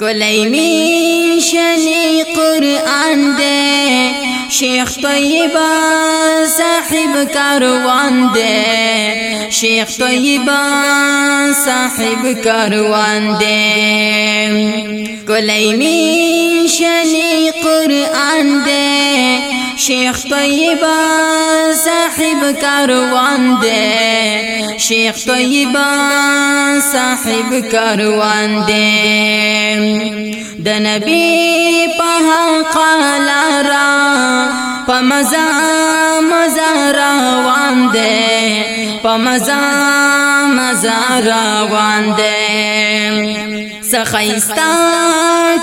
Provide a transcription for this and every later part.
کلیمی شنی قرآن دے شیخ طیبہ صاحب کاروان دے شیخ طیبہ صاحب کاروان دے کلیمی شنی قرآن دے شیخ طیبہ صاحب کاروان دے شیخ طیبہ صاحب کاروان دے د نبی په قال را پمزان مزار روان دی په مزا مزار روان دی سخیستا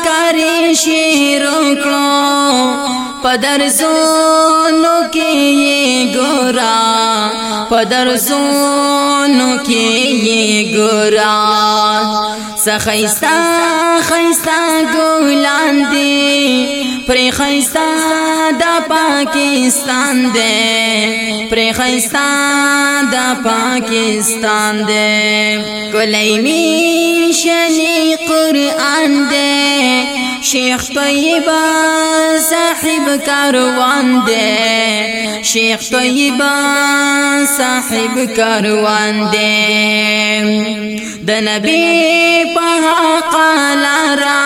کاری شیر کړو پدر زونو کې ګورا پدر زونو کې ګورا سخیستا خیستا ګولان دی پر خیستا دا پاکستان دے پر خیستان دا پاکستان دے کلی می شنی قرآن دے شیخ طیبہ صاحب کاروان دے شیخ طیبہ صاحب کاروان دے د نبی په قال را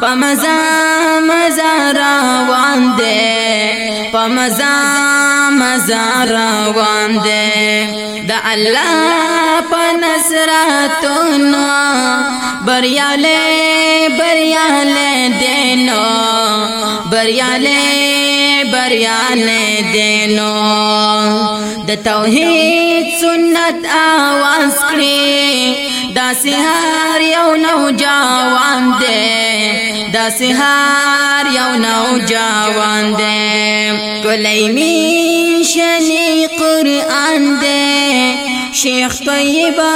په مزا مزا را دے په مزا مزا روان دے د الله په نصرتونو بریاله بریاله دینو بریاله بریاله دینو د توحید سنت आवाज کړی دا سهار یو نو جوان دے دا سهار یو نو جوان دے کلیمی شنی قرآن دے شیخ طیبہ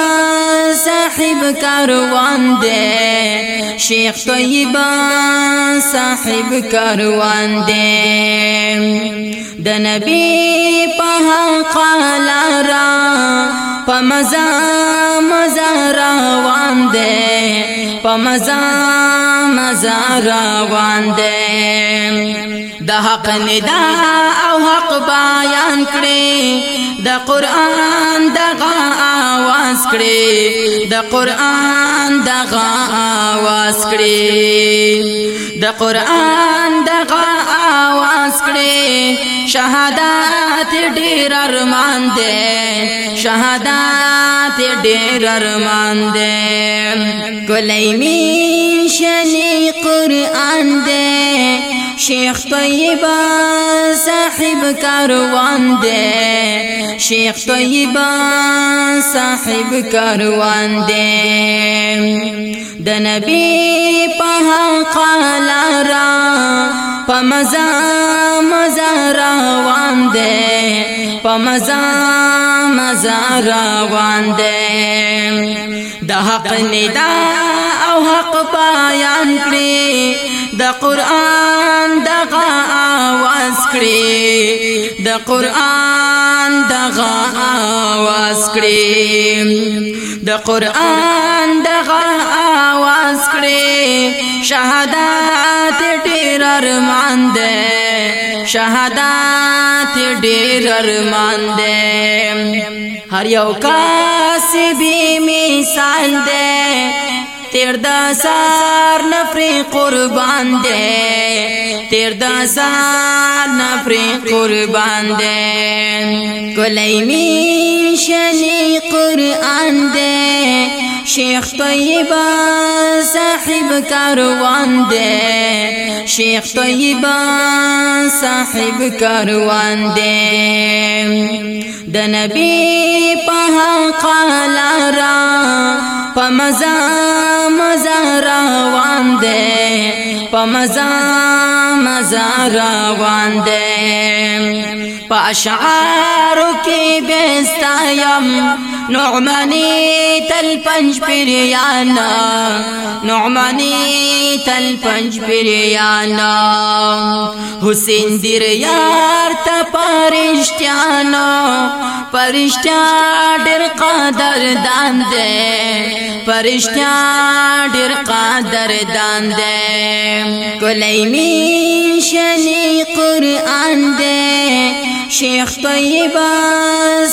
صاحب کاروان دے شیخ طیبہ صاحب کاروان دے د نبی په قال را په مزار مزا روان دی په مزا مزا روان دی د حق ندا او حق بیان کړي د قران دغه आवाज کړي د قران دغه आवाज کړي د قران دغه आवाज کړي شهادت ډیر ارمان دې شهادت ډیر ارمان دې کولای می شنی قران دې شیخ طیبہ صاحب کاروان دے شیخ طیبہ صاحب کاروان دے د نبی په قال را پمزان مزار روان دی په مزار مزار روان دی د حق ندا او حق بیان کړی د قران دغه आवाज کړی د قران دغه आवाज کړی د قران دغه آواز کړي شهادت ډېر ارمان ده شهادت ډېر ارمان ده هر یو کاس به مثال ده تیر د سار نفرې قربان دې تیر د سار نفرې قربان دې کلې می شیخ طیبہ صاحب کاروان دے شیخ طیبہ صاحب کاروان دے د نبی په را په مزا مزا روان دے په مزا مزا روان دے په اشعار کې بستایم نعمانی تل پنج پریانا نعمانی تل پنج پریانا حسین دیر یار تا پرشتیانا پرشتیان دیر در دان دے پرشتہ دیر قادر دان دے کلیمی شنی قرآن دے شیخ طیبہ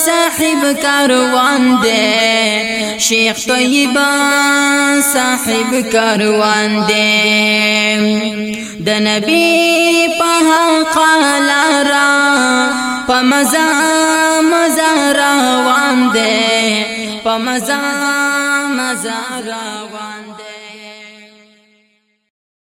صاحب کاروان دے شیخ طیبہ صاحب کاروان دے د نبی په قالا را په مزا مزا روان دے په مزا مزا روان